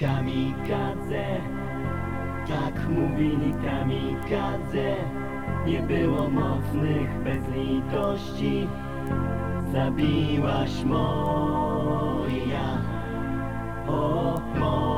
Kamikadze. Tak mówili kamikadze. Nie było mocnych bez litości Zabiłaś moja. O, moja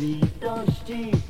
満たして